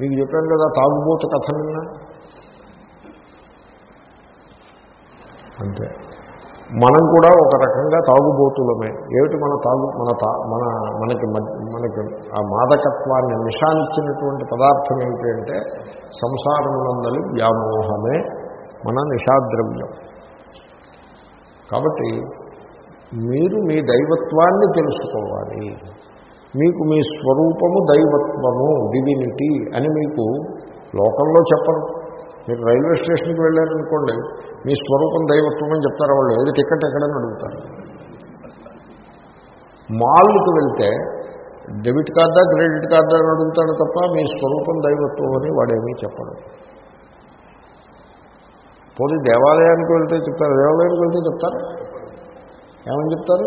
మీకు చెప్పాను కదా తాగుబోత కథ నిన్న? అంతే. మనం కూడా ఒక రకంగా తాగుబోతులమే. ఏమిటి మన తాగు మన తా మన మనకి మనకి ఆ మాదకత్వాన్ని నిషానిచ్చినటువంటి పదార్థం ఏమిటి అంటే సంసారమునందలి వ్యామోహమే మన నిషాద్రవ్యం. కాబట్టి మీరు మీ దైవత్వాన్ని తెలుసుకోవాలి. మీకు మీ స్వరూపము దైవత్వము డివినిటీ అని మీకు లోకంలో చెప్పరు. మీరు రైల్వే స్టేషన్కి వెళ్ళారనుకోండి మీ స్వరూపం దైవత్వం అని చెప్తారు వాళ్ళు. ఏది టికెట్ ఎక్కడని అడుగుతారు. మాల్కి వెళ్తే డెబిట్ కార్డా క్రెడిట్ కార్డా అని అడుగుతాడు తప్ప మీ స్వరూపం దైవత్వం అని వాడేమీ చెప్పడం. పోనీ దేవాలయానికి వెళ్తే చెప్తారు దేవాలయానికి వెళ్తే చెప్తారు? ఏమని చెప్తారు?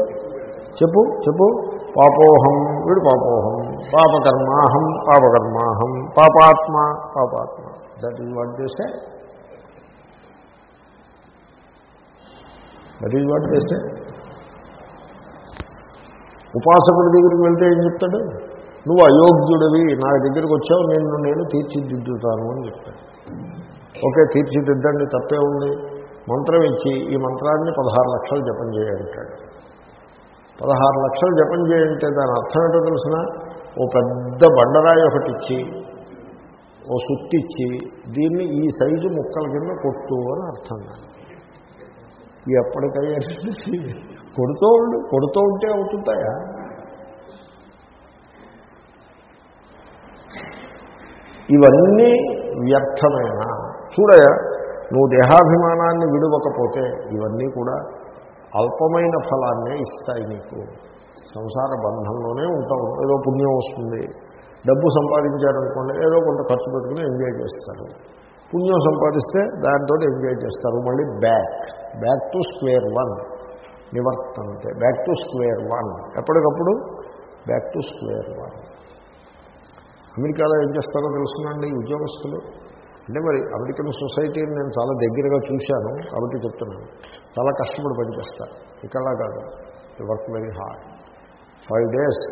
చెప్పు చెప్పు. పాపోహం వీడు పాపోహం. పాపకర్మాహం పాపకర్మాహం. పాపాత్మ పాపాత్మ. దట్ ఈజ్ వాట్ చేస్తే దట్ ఈజ్ వాట్ చేస్తే ఉపాసకుడి దగ్గరికి వెళ్తే ఏం చెప్తాడు? నువ్వు అయోగ్యుడివి నా దగ్గరికి వచ్చావు నేను నేను తీర్చిదిద్దుతాను అని చెప్తాడు. ఓకే తీర్చిదిద్దండి తప్పే ఉంది. మంత్రం ఇచ్చి ఈ మంత్రాన్ని పదహారు లక్షలు జపం చేయాలంటాడు పదహారు లక్షలు జపం చేయంటే దాని అర్థం ఏంటో తెలిసిన? ఓ పెద్ద బండరాయి ఒకటి ఇచ్చి ఓ సుత్తిచ్చి దీన్ని ఈ సైజు ముక్కల కింద కొట్టు అని అర్థం ఎప్పటికయ్యా కొడుతూ ఉండు కొడుతూ ఉంటే అవుతుంటాయా? ఇవన్నీ వ్యర్థమైన చూడయా నువ్వు దేహాభిమానాన్ని విడవకపోతే ఇవన్నీ కూడా అల్పమైన ఫలాన్నే ఇస్తాయి నీకు. సంసార బంధంలోనే ఉంటావు. ఏదో పుణ్యం వస్తుంది. డబ్బు సంపాదించారనుకోండి ఏదో కొంత ఖర్చు పెట్టుకుని ఎంజాయ్ చేస్తారు. పుణ్యం సంపాదిస్తే దాంతో ఎంజాయ్ చేస్తారు. మళ్ళీ back. Back to square one. నివర్తంతే back to square one. ఎప్పటికప్పుడు బ్యాక్ టు స్క్వేర్ వన్. అమెరికాలో ఏం చేస్తారో తెలుసునండి ఉద్యోగస్తులు? అంటే మరి అమెరికన్ సొసైటీని నేను చాలా దగ్గరగా చూశాను కాబట్టి చెప్తున్నాను. చాలా కష్టపడి పనిచేస్తారు. ఇక్కడలా కాదు. Work very hard five days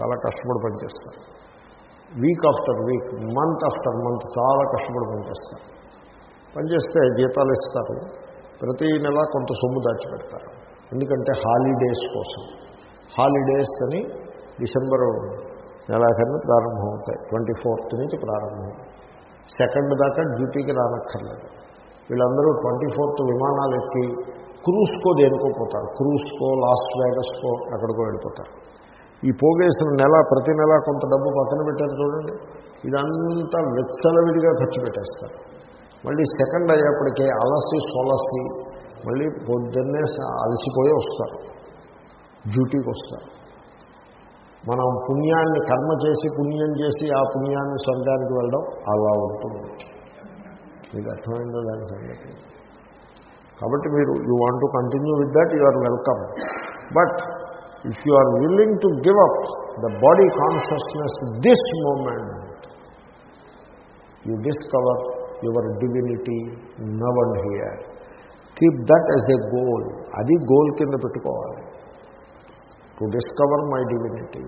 చాలా కష్టపడి పనిచేస్తారు. Week after week month after month చాలా కష్టపడి పనిచేస్తారు. పనిచేస్తే జీతాలు ఇస్తారు. ప్రతి నెల కొంత సొమ్ము దాచిపెడతారు. ఎందుకంటే హాలిడేస్ కోసం. హాలిడేస్ అని డిసెంబరు నెలాఖరిని ప్రారంభమవుతాయి. ట్వంటీ ఫోర్త్ నుంచి ప్రారంభం సెకండ్ దాకా డ్యూటీకి రానక్కర్లేదు. వీళ్ళందరూ ట్వంటీ ఫోర్త్ విమానాలు ఎక్కి క్రూస్కో దేనికో పోతారు. క్రూస్కో లాస్ వేగస్కో ఎక్కడికో వెళ్ళిపోతారు. ఈ పోగేసిన నెల ప్రతి నెల కొంత డబ్బు పక్కన పెట్టారు చూడండి. ఇదంతా విచ్చలవిడిగా ఖర్చు పెట్టేస్తారు. మళ్ళీ సెకండ్ అయ్యేప్పటికే అలసి సొలసి మళ్ళీ పొద్దున్నే అలసిపోయి వస్తారు. డ్యూటీకి వస్తారు. మనం పుణ్యాన్ని కర్మ చేసి పుణ్యం చేసి ఆ పుణ్యాన్ని స్వర్గానికి వెళ్ళడం అలా ఉంటుంది. మీకు అర్థమైందో దాని సంగతి. కాబట్టి మీరు you want to continue with that you are welcome but if you are willing to give up the body consciousness this moment you discover your divinity now and here keep that as a goal అది goal కింద పెట్టుకోవాలి. To discover my divinity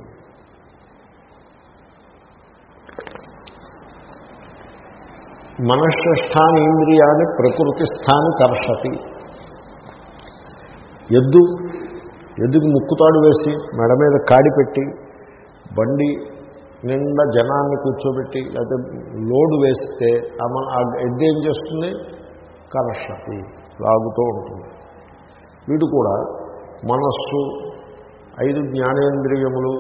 మనశ్రేష్టాని ఇంద్రియాన్ని ప్రకృతి స్థాని కర్షతి. ఎద్దు ఎద్దుకి ముక్కుతాడు వేసి మెడ మీద కాడి పెట్టి బండి నిండా జనాన్ని కూర్చోబెట్టి లేకపోతే లోడు వేస్తే మన ఆ ఎద్దు ఏం చేస్తుంది? కర్షతి లాగుతూ ఉంటుంది. వీడు కూడా మనస్సు ఐదు జ్ఞానేంద్రియములు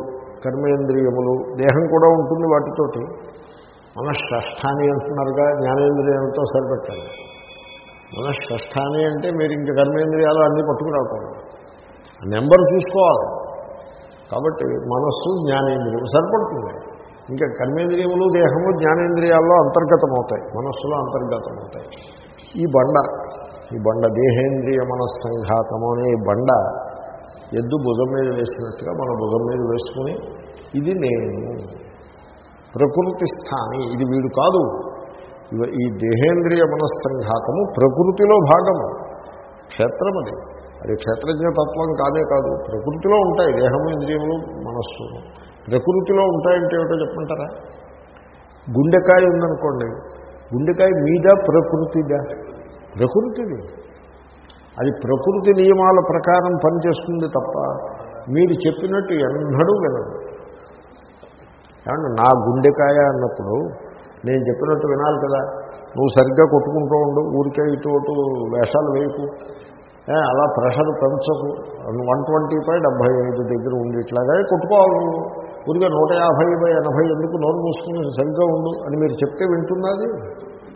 కర్మేంద్రియములు దేహం కూడా ఉంటుంది వాటితోటి. మనశ్ష్టాని అంటున్నారుగా జ్ఞానేంద్రియాలతో సరిపెట్టాలి. మనశ్ష్టాని అంటే మీరు ఇంక కర్మేంద్రియాలు అన్నీ పట్టుకురాకూడదు. ఆ నెంబర్ చూసుకోవాలి. కాబట్టి మనస్సు జ్ఞానేంద్రియం సరిపడుతుంది. ఇంకా కర్మేంద్రియములు దేహము జ్ఞానేంద్రియాల్లో అంతర్గతమవుతాయి. మనస్సులో అంతర్గతమవుతాయి. ఈ బండ ఈ బండ దేహేంద్రియ మనస్సంఘాతము అనే బండ ఎద్దు భుజం మీద వేసినట్టుగా మన భుజం మీద వేసుకుని ఇది నేను. ప్రకృతి స్థాని ఇది వీడు కాదు. ఈ దేహేంద్రియ మనస్సంఘాతము ప్రకృతిలో భాగము. క్షేత్రం అది. అది క్షేత్రజ్ఞతత్వం కాదే కాదు. ప్రకృతిలో ఉంటాయి దేహము ఇంద్రియములు మనస్సు. ప్రకృతిలో ఉంటాయంటే ఏమిటో చెప్పంటారా గుండెకాయ ఉందనుకోండి. గుండెకాయ మీద ప్రకృతిదా? ప్రకృతిది. అది ప్రకృతి నియమాల ప్రకారం పనిచేస్తుంది తప్ప మీరు చెప్పినట్టు ఎన్నడూ వినదు ఏమన్నా నా గుండెకాయ అన్నప్పుడు నేను చెప్పినట్టు వినాలి కదా. నువ్వు సరిగ్గా కొట్టుకుంటూ ఉండు ఊరికే ఇటు అటు వేషాలు వేయకు. అలా ప్రెషర్ పెంచకు. వన్ ట్వంటీ పై డెబ్భై ఐదు దగ్గర ఉండి ఇట్లాగే కొట్టుకోవాలి నువ్వు. ఊరికే నూట యాభై బై ఎనభై ఎందుకు నోరు మూసుకుని సరిగ్గా ఉండు అని మీరు చెప్తే వింటున్నది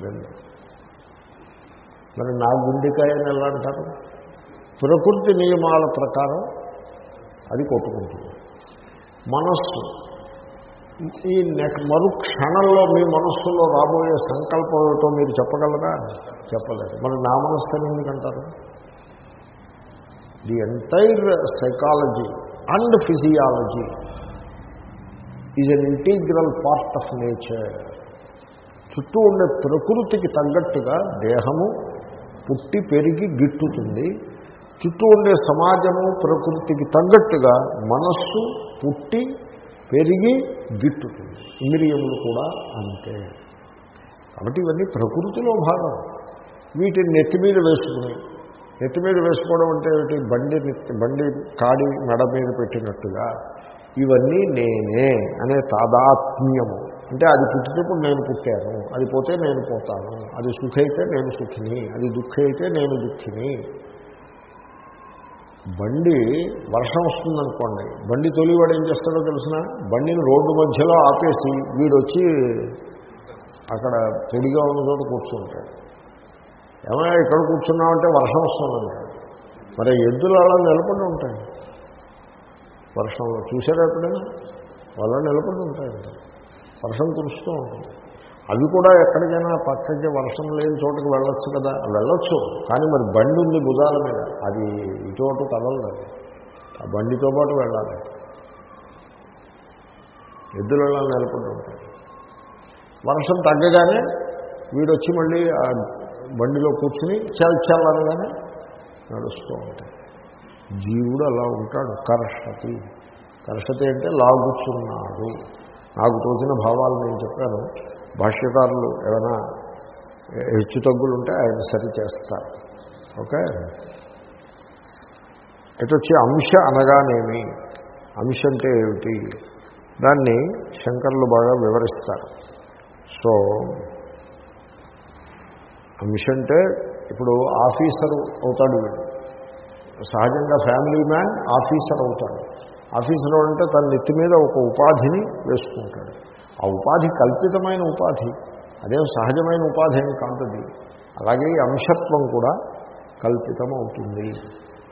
వినదు. మరి నా గుండెకాయని ఎలా అంటారు? ప్రకృతి నియమాల ప్రకారం అది కొట్టుకుంటుంది. మనస్సు. ఈ నెక్ మరు క్షణంలో మీ మనస్సులో రాబోయే సంకల్పం ఏమిటో మీరు చెప్పగలరా? చెప్పలేదు. మరి నా మనస్సు అని ఎందుకంటారు the entire psychology and physiology is an integral part of nature చుట్టూ ఉండే ప్రకృతికి తగ్గట్టుగా దేహము పుట్టి పెరిగి గిట్టుతుంది. చుట్టూ ఉండే సమాజము ప్రకృతికి తగ్గట్టుగా మనస్సు పుట్టి పెరిగి గిట్టుతుంది. ఇంద్రియములు కూడా అంతే. కాబట్టి ఇవన్నీ ప్రకృతిలో భాగం. వీటిని నెత్తి మీద వేసుకుని నెత్తి మీద వేసుకోవడం అంటే ఏమిటి? బండి బండి కాడి మెడ మీద పెట్టినట్టుగా. ఇవన్నీ నేనే అనే తాదాత్మ్యము. అంటే అది పుట్టినప్పుడు నేను పుట్టాను అది పోతే నేను పోతాను అది సుఖైతే నేను సుఖిని అది దుఃఖ అయితే నేను దుఃఖిని. బండి వర్షం వస్తుందనుకోండి బండి తొలివాడు ఏం చేస్తాడో తెలిసిన? బండిని రోడ్డు మధ్యలో ఆపేసి వీడు వచ్చి అక్కడ పొడిగా ఉన్న చోట కూర్చుంటాడు. ఏమైనా ఇక్కడ కూర్చున్నామంటే వర్షం వస్తుందంటాడు. మరి ఎద్దులు అలా నిలబడి ఉంటాయి. వర్షంలో చూసారా ఎప్పుడైనా? అలా నిలబడి ఉంటాయంట. వర్షం కురుస్తూ ఉంటుంది. అవి కూడా ఎక్కడికైనా పక్కకి వర్షం లేని చోటకి వెళ్ళొచ్చు కదా? వెళ్ళొచ్చు. కానీ మరి బండి ఉంది భుజాల మీద. అది ఇటువంటి కదలదు ఆ బండితో పాటు వెళ్ళాలి. ఎద్దులు వెళ్ళాలి నిలబడి ఉంటాయి? వర్షం తగ్గగానే వీడొచ్చి మళ్ళీ ఆ బండిలో కూర్చుని చల్ చల్ నడుస్తూ ఉంటాయి. జీవుడు అలా ఉంటాడు. కర్షతి. కర్షతి అంటే లాగుచున్నాడు. నాకు తోచిన భావాలు నేను చెప్పాను. భాష్యకారులు ఏమైనా హెచ్చు తగ్గులు ఉంటే ఆయన సరి చేస్తారు. ఓకే? ఇటొచ్చి అంశ అనగానేమి? అంశ అంటే ఏమిటి? దాన్ని శంకర్లు బాగా వివరిస్తారు. సో అంశ అంటే ఇప్పుడు ఆఫీసర్ అవుతాడు వీడు. సహజంగా ఫ్యామిలీ మ్యాన్ ఆఫీసర్ అవుతాడు. ఆఫీసులో అంటే తన నెత్తి మీద ఒక ఉపాధిని వేసుకుంటాడు. ఆ ఉపాధి కల్పితమైన ఉపాధి అదేం సహజమైన ఉపాధి ఏం కాదది. అలాగే అంశత్వం కూడా కల్పితం అవుతుంది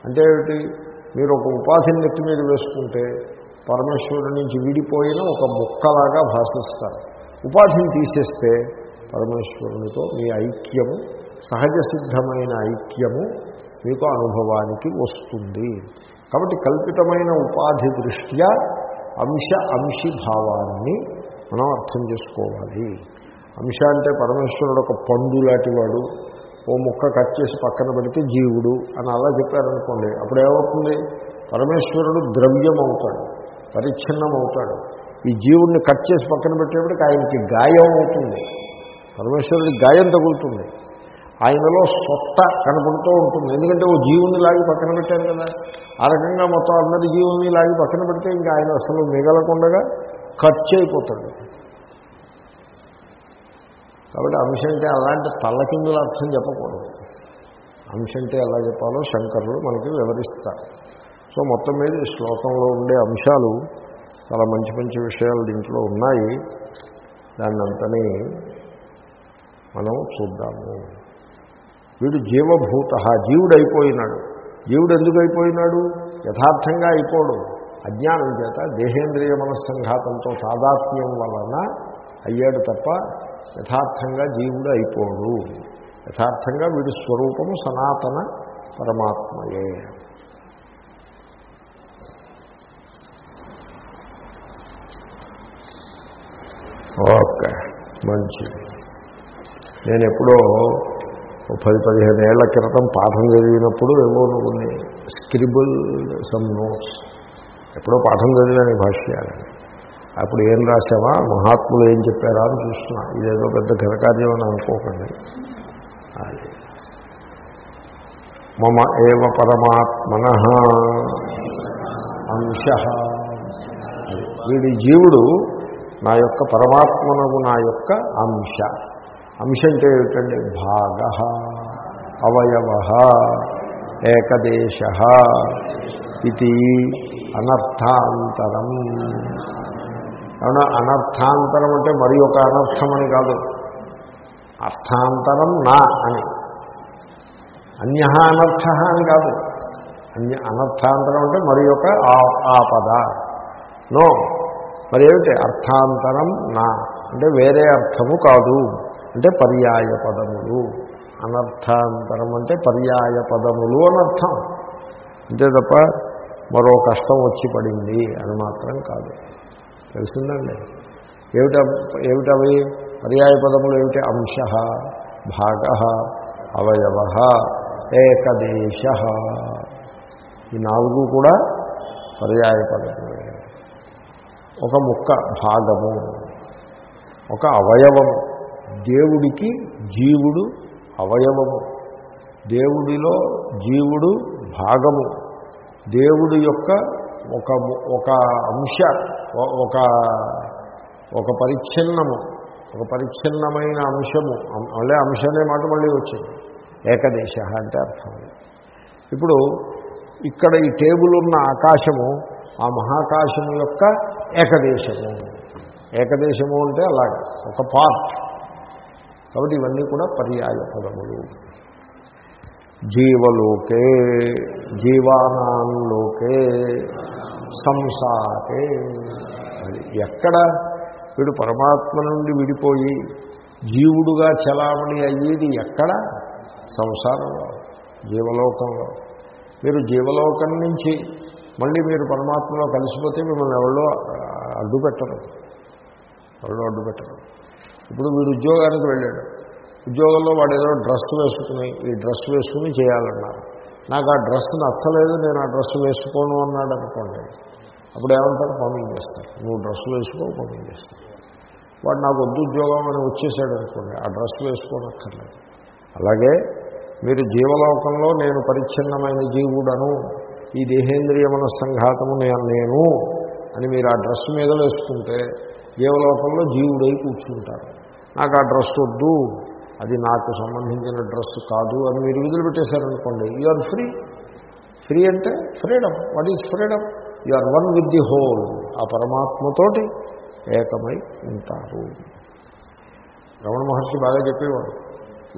అంటే ఏమిటి? మీరు ఒక ఉపాధిని నెత్తి మీద వేసుకుంటే పరమేశ్వరుడి నుంచి విడిపోయిన ఒక ముక్కలాగా భాషిస్తారు. ఉపాధిని తీసేస్తే పరమేశ్వరునితో మీ ఐక్యము సహజ సిద్ధమైన ఐక్యము మీకు అనుభవానికి వస్తుంది. కాబట్టి కల్పితమైన ఉపాధి దృష్ట్యా అంశ అంశి భావాన్ని మనం అర్థం చేసుకోవాలి. అంశ అంటే పరమేశ్వరుడు ఒక పండు లాంటివాడు ఓ ముక్క కట్ చేసి పక్కన పెడితే జీవుడు అని అలా చెప్పారనుకోండి అప్పుడు ఏమవుతుంది? పరమేశ్వరుడు ద్రవ్యం అవుతాడు పరిచ్ఛిన్నం అవుతాడు ఈ జీవుడిని కట్ చేసి పక్కన పెట్టేప్పటికి ఆయనకి గాయం అవుతుంది. పరమేశ్వరుడికి గాయం తగులుతుంది. ఆయనలో సొత్త కనపడుతూ ఉంటుంది. ఎందుకంటే ఓ జీవుని లాగి పక్కన పెట్టారు కదా. ఆ రకంగా మొత్తం అందరి జీవుని లాగి పక్కన పెడితే ఇంకా ఆయన అసలు మిగలకుండగా ఖర్చు అయిపోతాడు. కాబట్టి అంశంటే అలాంటి తల్లకిందుల అర్థం చెప్పకూడదు. అంశంటే ఎలా చెప్పాలో శంకరులు మనకి వివరిస్తారు. సో మొత్తం మీద ఈ శ్లోకంలో ఉండే అంశాలు చాలా మంచి మంచి విషయాలు దీంట్లో ఉన్నాయి. దాన్ని అంతని మనం చూద్దాము. వీడు జీవభూత జీవుడైపోయినాడు. జీవుడు ఎందుకు అయిపోయినాడు యథార్థంగా అయిపోడు. అజ్ఞానం చేత దేహేంద్రియ మనస్సంఘాతంతో తాదాత్మ్యం వలన అయ్యాడు తప్ప యథార్థంగా జీవుడు అయిపోడు యథార్థంగా వీడి స్వరూపము సనాతన పరమాత్మయే. ఓకే మంచిది. నేను ఎప్పుడో పది పదిహేను ఏళ్ళ క్రితం పాఠం చదివినప్పుడు ఏవో కొన్ని స్క్రిబుల్ సమ్ నోట్స్ ఎప్పుడో పాఠం చదివాను ఈ భాష్యాలని అప్పుడు ఏం రాసావా మహాత్ములు ఏం చెప్పారా అని చూస్తున్నా. ఇదేదో పెద్ద ఘనకార్యం అని అనుకోకండి. మమ ఏవ పరమాత్మన అంశ. వీడి జీవుడు నా యొక్క పరమాత్మనకు నా యొక్క అంశ. అంశ అంటే ఏమిటండి భాగ అవయవ ఏకదేశ ఇది అనర్థాంతరం. ఏమన్నా అనర్థాంతరం అంటే మరి ఒక అనర్థం అని కాదు. అర్థాంతరం నా అని. అన్య అనర్థ అని కాదు. అన్య అనర్థాంతరం అంటే మరి ఒక ఆ- ఆపద. నో. మరి ఏమిటి? అర్థాంతరం నా. అంటే వేరే అర్థము కాదు. అంటే పర్యాయ పదములు. అనర్థాంతరం అంటే పర్యాయ పదములు అని అర్థం. అంతే తప్ప మరో కష్టం వచ్చి పడింది అని మాత్రం కాదు. తెలిసిందండి? ఏమిట ఏమిటవి? పర్యాయ పదములు ఏమిటి? అంశ భాగ అవయవ ఏకదేశ. ఈ నాలుగు కూడా పర్యాయ పదములే. ఒక ముక్క భాగము. ఒక అవయవము దేవుడికి జీవుడు అవయవము. దేవుడిలో జీవుడు భాగము. దేవుడి యొక్క ఒక ఒక అంశ ఒక ఒక పరిచ్ఛిన్నము. ఒక పరిచ్ఛిన్నమైన అంశము. మళ్ళీ అంశ అనే మాట మళ్ళీ వచ్చింది. ఏకదేశ అంటే అర్థం ఇప్పుడు ఇక్కడ ఈ టేబుల్ ఉన్న ఆకాశము ఆ మహాకాశము యొక్క ఏకదేశము. ఏకదేశము అంటే అలాగే ఒక పార్ట్ కాబట్టి ఇవన్నీ కూడా పర్యాయ పదములు జీవలోకే జీవానాంలోకే సంసారే. ఎక్కడ వీడు పరమాత్మ నుండి విడిపోయి జీవుడుగా చలామణి అయ్యేది ఎక్కడ? సంసారంలో జీవలోకంలో. మీరు జీవలోకం నుంచి మళ్ళీ మీరు పరమాత్మలో కలిసిపోతే మిమ్మల్ని ఎవరో అడ్డు పెట్టరు ఎవరో అడ్డుపెట్టరు. ఇప్పుడు వీడు ఉద్యోగానికి వెళ్ళాడు. ఉద్యోగంలో వాడు ఏదో డ్రెస్ వేసుకుని ఈ డ్రెస్ వేసుకుని చేయాలన్నారు. నాకు ఆ డ్రెస్ నచ్చలేదు నేను ఆ డ్రెస్ వేసుకోను అన్నాడు అనుకోండి. అప్పుడు ఏమంటారు? పంపించేస్తారు నువ్వు డ్రెస్ వేసుకో పంపించేస్తారు వాడు నాకు వద్దు ఉద్యోగం అని వచ్చేసాడు అనుకోండి. ఆ డ్రెస్ వేసుకోనక్కర్లేదు. అలాగే మీరు జీవలోకంలో నేను పరిచ్ఛిన్నమైన జీవుడను ఈ దేహేంద్రియ మనస్సంఘాతము నేను నేను అని మీరు ఆ డ్రెస్ మీద వేసుకుంటే జీవలోకంలో జీవుడై కూర్చుంటారు. నాకు ఆ డ్రెస్ వద్దు అది నాకు సంబంధించిన డ్రెస్ కాదు అని మీరు వదిలిపెట్టేశారనుకోండి యు ఆర్ ఫ్రీ ఫ్రీ అంటే freedom what is freedom you are one with the whole ఆ పరమాత్మతోటి ఏకమై ఉంటారు. రమణ మహర్షి బాగా చెప్పేవాడు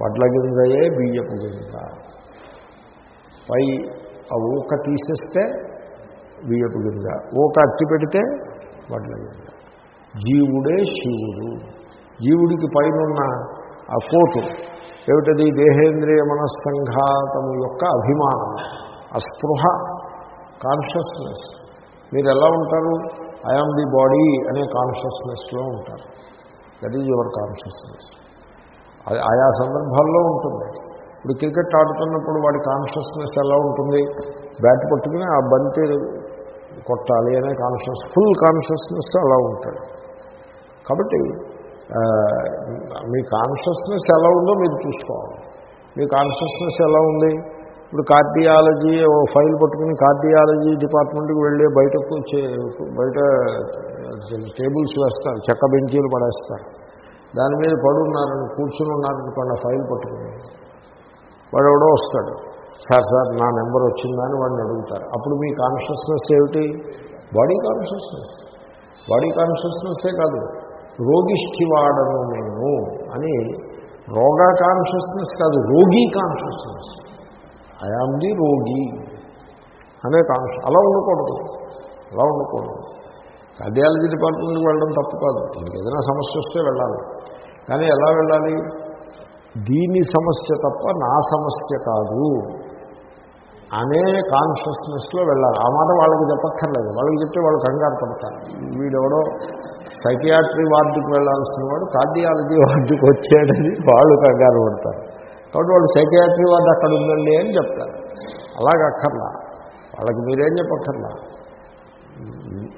వడ్ల గింజయే బియ్యపు గింజ పై ఆ ఊక తీసేస్తే బియ్యపు గింజ ఊక అట్టి పెడితే వడ్ల గింజ జీవుడే శివుడు. జీవుడికి పైనున్న ఆ కోటు ఏమిటది? దేహేంద్రియ మనస్సంఘాతము యొక్క అభిమానం ఆ స్పృహ కాన్షియస్నెస్ మీరు ఎలా ఉంటారు ఐఆమ్ ది బాడీ అనే కాన్షియస్నెస్లో ఉంటారు. దట్ ఈజ్ యువర్ కాన్షియస్నెస్ అది ఆయా సందర్భాల్లో ఉంటుంది. ఇప్పుడు క్రికెట్ ఆడుతున్నప్పుడు వాడి కాన్షియస్నెస్ ఎలా ఉంటుంది? బ్యాట్ పట్టుకుని ఆ బంతి కొట్టాలి అనే కాన్షియస్ ఫుల్ కాన్షియస్నెస్ అలా ఉంటాడు. కాబట్టి మీ కాన్షియస్నెస్ ఎలా ఉందో మీరు చూసుకోవాలి. మీ కాన్షియస్నెస్ ఎలా ఉంది? ఇప్పుడు కార్డియాలజీ ఓ ఫైల్ పట్టుకుని కార్డియాలజీ డిపార్ట్మెంట్కి వెళ్ళి బయటకు బయట టేబుల్స్ వేస్తారు చెక్క బెంచీలు పడేస్తారు. దాని మీద పడున్నారని కూర్చుని ఉన్నారనుకోండి ఆ ఫైల్ పట్టుకుని. వాడు ఎవడో వస్తాడు. సార్ సార్ నా నెంబర్ వచ్చిందని వాడిని అడుగుతారు. అప్పుడు మీ కాన్షియస్నెస్ ఏమిటి? బాడీ కాన్షియస్నెస్ బాడీ కాన్షియస్నెస్సే కాదు. రోగిష్ఠివాడను నేను అని రోగ కాన్షియస్నెస్ కాదు రోగి కాన్షియస్నెస్. ఐఆమ్ ది రోగి అనే కాన్షియస్ అలా ఉండకూడదు అలా ఉండకూడదు. కార్డియాలజీ డిపార్ట్మెంట్కి వెళ్ళడం తప్పు కాదు దీనికి ఏదైనా సమస్య వస్తే వెళ్ళాలి. కానీ ఎలా వెళ్ళాలి? దీని సమస్య తప్ప నా సమస్య కాదు. అనే కాన్షియస్నెస్లో వెళ్ళాలి. ఆ మాట వాళ్ళకి చెప్పక్కర్లేదు. వాళ్ళకి చెప్తే వాళ్ళు కంగారు పడతారు. వీడెవడో సైకియాట్రీ వార్డుకి వెళ్ళాల్సిన వాడు కార్డియాలజీ వార్డుకి వచ్చాడని వాళ్ళు కంగారు పడతారు. కాబట్టి వాళ్ళు సైకియాట్రీ వార్డు అక్కడ ఉందండి అని చెప్తారు. అలాగ అక్కర్లా. వాళ్ళకి మీరేం చెప్పక్కర్లా.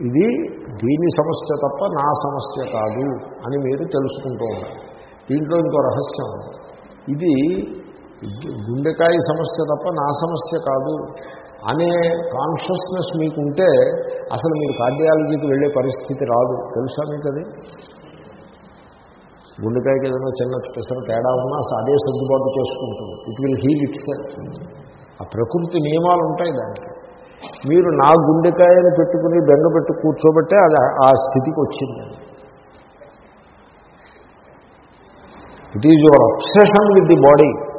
ఇది దీని సమస్య తప్ప నా సమస్య కాదు అని మీరు తెలుసుకుంటూ ఉండాలి. దీంట్లో ఇంకో రహస్యం ఇది గుండెకాయ సమస్య తప్ప నా సమస్య కాదు అనే కాన్షియస్నెస్ మీకుంటే అసలు మీరు కార్డియాలజీకి వెళ్ళే పరిస్థితి రాదు. తెలుసా మీకు అది? గుండెకాయకి ఏదైనా చిన్న పెసర తేడా ఉన్నా అదే సర్దుబాటు చేసుకుంటుంది. ఇట్ విల్ హీల్ ఇట్స్ ఆ ప్రకృతి నియమాలు ఉంటాయి దానికి. మీరు నా గుండెకాయని పెట్టుకుని బెంగ పెట్టు కూర్చోబట్టే అది ఆ స్థితికి వచ్చింది. It is your obsession with the body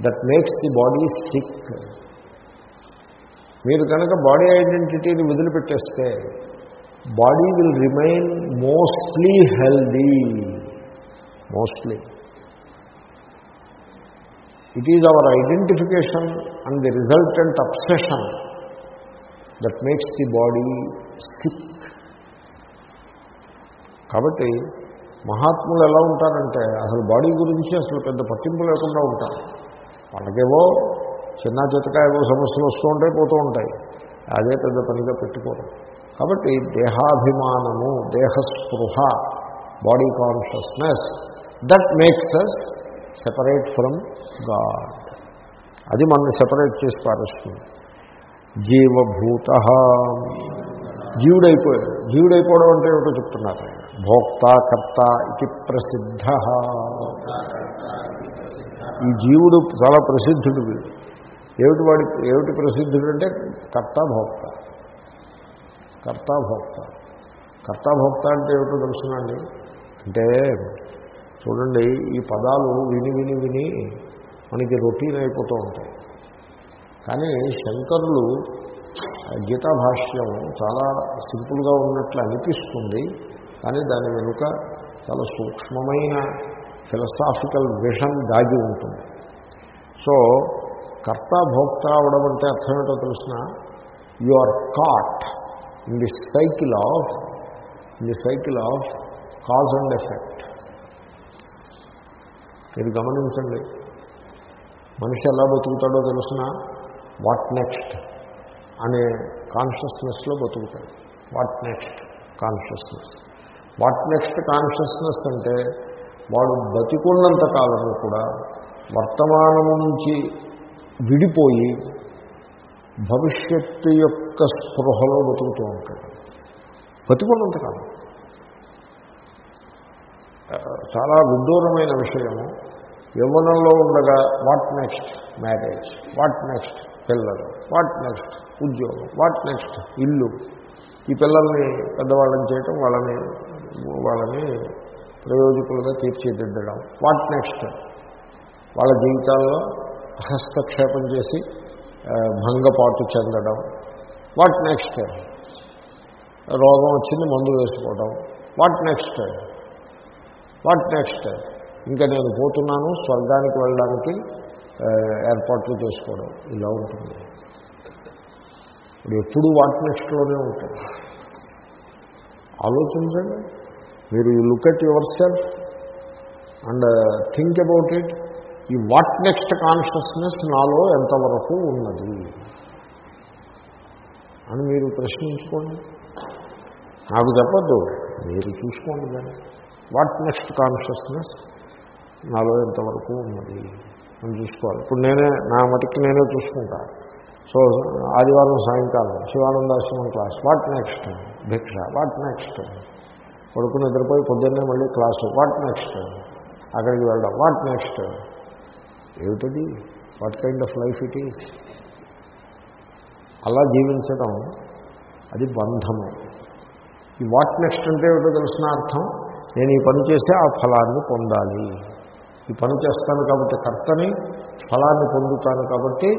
that makes the body sick మీరు కనుక బాడీ ఐడెంటిటీని వదిలిపెట్టేస్తే body will remain mostly healthy mostly it is our identification and the resultant obsession that makes the body sick కాబట్టి మహాత్ములు ఎలా ఉంటారంటే అసలు body గురించి అసలు పెద్ద పట్టింపు లేకుండా ఉంటారు. వాళ్ళకేవో చిన్న చితక ఏవో సమస్యలు వస్తూ ఉంటాయి పోతూ ఉంటాయి. అదే పెద్ద పనిగా పెట్టుకోరు కాబట్టి దేహాభిమానము దేహస్పృహ body consciousness that makes us separate from God అది మనల్ని సెపరేట్ చేసి పారేస్తుంది. జీవభూత. జీవుడైపోయాడు. జీవుడైపోవడం అంటే ఏమిటో చెప్తున్నారు భోక్తా భోక్త కర్త ఇది ప్రసిద్ధ. ఈ జీవుడు చాలా ప్రసిద్ధుడు వీడు. ఏమిటి వాడి ఏమిటి ప్రసిద్ధుడు అంటే కర్తాభోక్త. కర్తాభోక్త. కర్తాభోక్త అంటే ఏమిటో తెలుసునండి అంటే చూడండి ఈ పదాలు విని విని విని మనకి రొటీన్ అయిపోతూ ఉంటాయి. కానీ శంకరులు గీతా భాష్యం చాలా సింపుల్గా ఉన్నట్లు అనిపిస్తుంది కానీ దాని వెనుక చాలా సూక్ష్మమైన ఫిలసాఫికల్ విషన్ దాగి ఉంటుంది. సో కర్త భోక్త అవడం అంటే అర్థం ఏంటో తెలిసిన? You are caught in the cycle of in the cycle of cause and effect మీరు గమనించండి. మనిషి ఎలా బతుకుతాడో తెలిసిన? వాట్ నెక్స్ట్ అనే కాన్షియస్నెస్లో బతుకుతాడు. What next consciousness what next consciousness అంటే వాడు బతికున్నంత కాలము కూడా వర్తమానము నుంచి విడిపోయి భవిష్యత్తు యొక్క స్పృహలో బతుకుతూ ఉంటాడు బతికున్నంత కాలం. చాలా విడ్డూరమైన విషయము. యవ్వనంలో ఉండగా what next marriage what next పిల్లలు. వాట్ నెక్స్ట్ ఉద్యోగం. వాట్ నెక్స్ట్ ఇల్లు. ఈ పిల్లల్ని పెద్దవాళ్ళని చేయటం వాళ్ళని వాళ్ళని ప్రయోజకులుగా తీర్చిదిద్దడం. వాట్ నెక్స్ట్ వాళ్ళ జీవితాల్లో హస్తక్షేపం చేసి భంగపాటు చెందడం. వాట్ నెక్స్ట్ రోగం వచ్చింది మందు వేసుకోవడం. వాట్ నెక్స్ట్ వాట్ నెక్స్ట్ ఇంకా నేను పోతున్నాను స్వర్గానికి వెళ్ళడానికి ఏర్పాట్లు చేసుకోవడం. ఇలా ఉంటుంది. ఇప్పుడు ఎప్పుడు వాట్ నెక్స్ట్లోనే ఉంటుంది? ఆలోచించండి. మీరు you look at yourself and think about it ఈ వాట్ నెక్స్ట్ కాన్షియస్నెస్ నాలో ఎంతవరకు ఉన్నది? అని మీరు ప్రశ్నించుకోండి. నాకు చెప్పద్దు మీరు చూసుకోండి దాన్ని. వాట్ నెక్స్ట్ కాన్షియస్నెస్ నాలో ఎంతవరకు ఉన్నది? అని చూసుకోవాలి. ఇప్పుడు నేనే నా మటుకి నేనే చూసుకుంటా. సో ఆదివారం సాయంకాలం శివానందాశ్రమం క్లాస్. వాట్ నెక్స్ట్ భిక్ష. వాట్ నెక్స్ట్ పడుకుని నిద్రపోయి పొద్దున్నే మళ్ళీ క్లాసు. వాట్ నెక్స్ట్ అక్కడికి వెళ్ళడం. వాట్ నెక్స్ట్ ఏమిటది? What kind of life it is అలా జీవించడం అది బంధము ఈ వాట్ నెక్స్ట్ అంటే ఏమిటో తెలిసిన అర్థం? నేను ఈ పని చేస్తే ఆ ఫలాన్ని పొందాలి. ఈ పని చేస్తాను కాబట్టి కర్తని ఫలాన్ని పొందుతాను కాబట్టి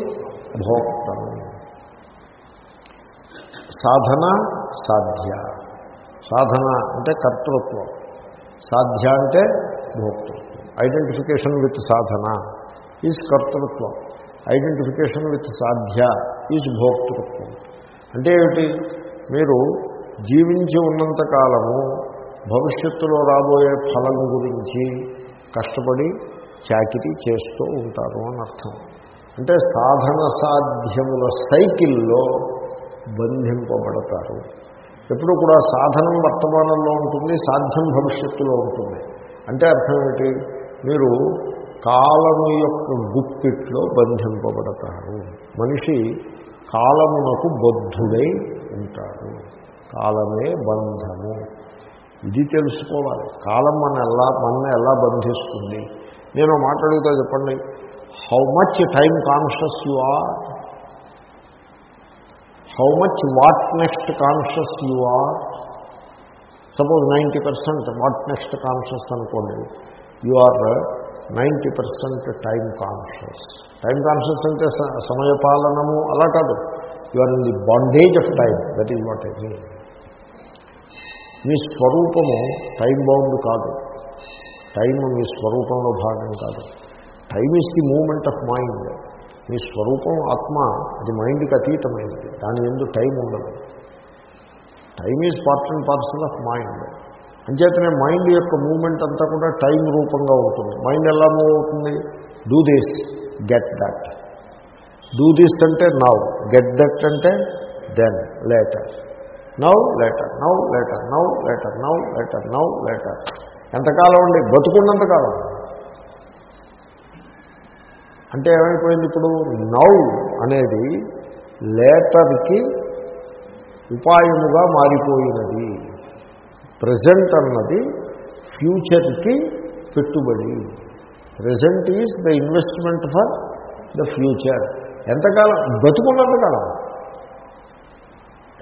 భోక్తను. సాధన సాధ్య. సాధన అంటే కర్తృత్వం. సాధ్య అంటే భోక్తృత్వం. ఐడెంటిఫికేషన్ విత్ సాధన ఈజ్ కర్తృత్వం. ఐడెంటిఫికేషన్ విత్ సాధ్య ఈజ్ భోక్తృత్వం. అంటే ఏమిటి? మీరు జీవించి ఉన్నంత కాలము భవిష్యత్తులో రాబోయే ఫలం గురించి కష్టపడి చాకిరీ చేస్తూ ఉంటారు అని అర్థం. అంటే సాధన సాధ్యముల సైకిల్లో బంధింపబడతారు. ఎప్పుడు కూడా సాధనం వర్తమానంలో ఉంటుంది సాధ్యం భవిష్యత్తులో ఉంటుంది. అంటే అర్థం ఏమిటి? మీరు కాలము యొక్క గుప్పిట్లో బంధింపబడతారు. మనిషి కాలమునకు బద్ధుడై ఉంటాడు. కాలమే బంధము. ఇది తెలుసుకోవాలి. కాలం మన ఎలా మన ఎలా బంధిస్తుంది? నేను మాట్లాడుగుతా చెప్పండి. How much time conscious you are how much what next conscious you are suppose ninety percent what next conscious అనుకోండి. You are ninety percent time conscious time conscious అంటే సమయపాలనము అలా కాదు. You are in the bondage of time that is what I mean మీ స్వరూపము time bound కాదు. Time మీ స్వరూపంలో భాగం కాదు. Time is the moment of mind మీ స్వరూపం ఆత్మ అది మైండ్కి అతీతమైనది. దాని ఎందు టైం ఉండదు. Time is part and parcel of mind. అంచేతనే మైండ్ యొక్క మూమెంట్ అంతా కూడా టైం రూపంగా ఉంటుంది మైండ్ ఎలా మూవ్ అవుతుంది? Do this get that do this అంటే నవ్ గెట్ దట్ అంటే then later now later now later now later now later now later ఎంతకాలం అండి? బతుకున్నంతకాలం అంటే ఏమైపోయింది ఇప్పుడు? నౌ అనేది లేటర్కి ఉపాయముగా మారిపోయినది. ప్రజెంట్ అన్నది ఫ్యూచర్కి పెట్టుబడి. Present is the investment for the future. ఎంతకాలం? బతుకున్నంతకాలం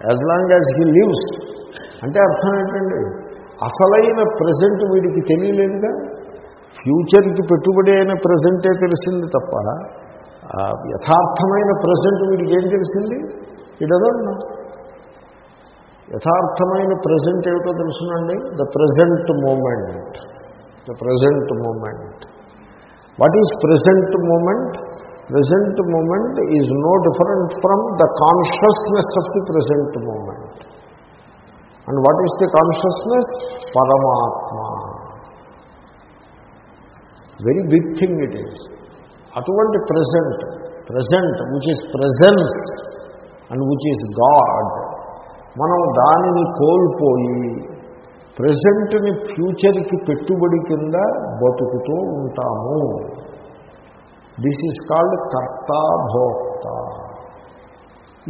as long as he lives. అంటే అర్థం ఏంటండి? అసలైన ప్రజెంట్ వీడికి తెలియలేదుగా? ఫ్యూచర్కి పెట్టుబడి అయిన ప్రజెంటే తెలిసింది తప్ప యథార్థమైన ప్రజెంట్ వీడికి ఏం తెలిసింది ఇడదన్నా యథార్థమైన ప్రజెంట్ ఏమిటో తెలుసునండి? The present moment the present moment what is present moment present moment is no different from the consciousness of the present moment and what is the consciousness పరమాత్మ very big thing it is. అటువంటి present present which is presence and which is God మనం దానిని కోల్పోయి ప్రజెంట్ని ఫ్యూచర్కి పెట్టుబడి కింద బతుకుతూ ఉంటాము. దిస్ ఈజ్ కాల్డ్ కర్తాభోక్త.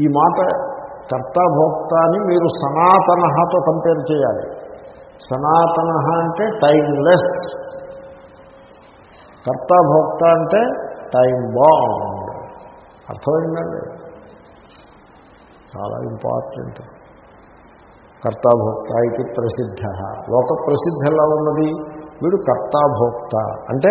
ఈ మాట కర్తాభోక్త అని మీరు సనాతనతో కంపేర్ చేయాలి. సనాతన అంటే టైమ్లెస్ కర్తాభోక్త అంటే టైం బాండ్. అర్థమైందండి? చాలా ఇంపార్టెంట్. కర్తాభోక్త ఇది ప్రసిద్ధ. లోక ప్రసిద్ధి ఎలా ఉన్నది? వీడు కర్తాభోక్త అంటే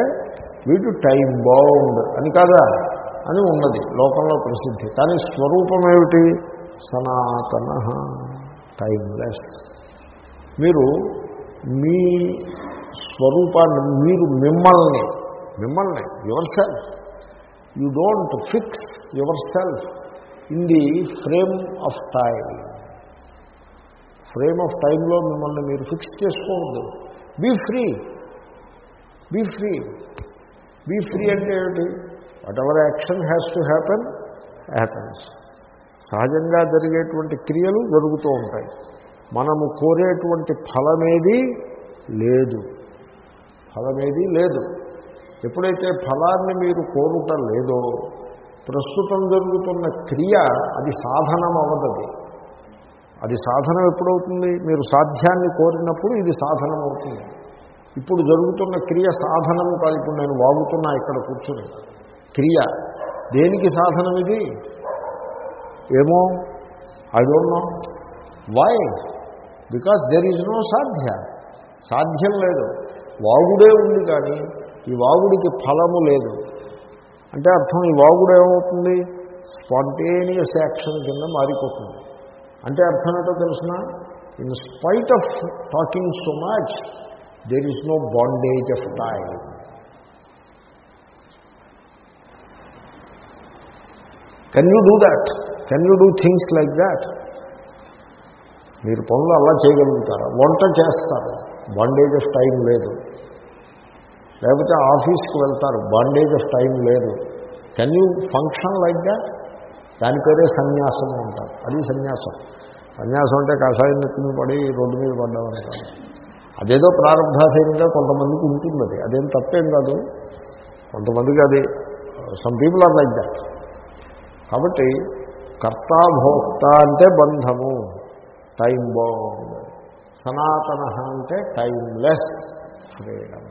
వీడు టైం బౌండ్ అని కాదా? అని ఉన్నది. లోకంలో ప్రసిద్ధి. కానీ స్వరూపం ఏమిటి సనాతన. టైమ్లెస్. మీరు మీ స్వరూపాన్ని మీరు మిమ్మల్ని మిమ్మల్ని yourself you don't fix yourself in the frame of time frame of టైంలో మిమ్మల్ని మీరు ఫిక్స్ చేసుకోవద్దు. Be free. Be free. Be free అంటే ఏమిటి? Whatever action has to happen happens. సహజంగా జరిగేటువంటి క్రియలు జరుగుతూ ఉంటాయి. మనము కోరేటువంటి ఫలమేది లేదు. ఫలమేది లేదు. ఎప్పుడైతే ఫలాన్ని మీరు కోరుటం లేదో ప్రస్తుతం జరుగుతున్న క్రియ అది సాధనం అవ్వదది అది సాధనం ఎప్పుడవుతుంది? మీరు సాధ్యాన్ని కోరినప్పుడు ఇది సాధనం అవుతుంది ఇప్పుడు జరుగుతున్న క్రియ సాధనం కాదు. ఇప్పుడు నేను వాగుతున్నా ఇక్కడ కూర్చుని. క్రియ. దేనికి సాధనం ఇది? ఏమో? I don't know. Why because there is no సాధ్య. సాధ్యం లేదు. వాగుడే ఉంది కానీ ఈ వాగుడికి ఫలము లేదు. అంటే అర్థం ఈ వాగుడు ఏమవుతుంది? స్పాంటేనియస్ యాక్షన్ కింద మారిపోతుంది. అంటే అర్థం ఏంటో తెలిసిన? In spite of talking so much there is no bondage of time can you do that can you do things like that మీరు పనులు అలా చేయగలుగుతారా? వంట చేస్తారు? బాండేజ్ ఆఫ్ టైం లేదు. లేకపోతే ఆఫీస్కి వెళ్తారు. బాండేజ్ ఆఫ్ టైం లేదు. Can you function like that దాని పేరే సన్యాసం అంటారు. అది సన్యాసం. సన్యాసం అంటే కషాయం నెత్తిన పడి రోడ్డు మీద పడ్డామని కాదు. అదేదో ప్రారంభాధీనంగా కొంతమందికి ఉంటుంది అది అదేం తప్పేం కాదు. కొంతమందికి అది some people are like that కాబట్టి కర్తాభోక్త అంటే బంధము టైం బాండ్ సనాతన అంటే timeless freedom.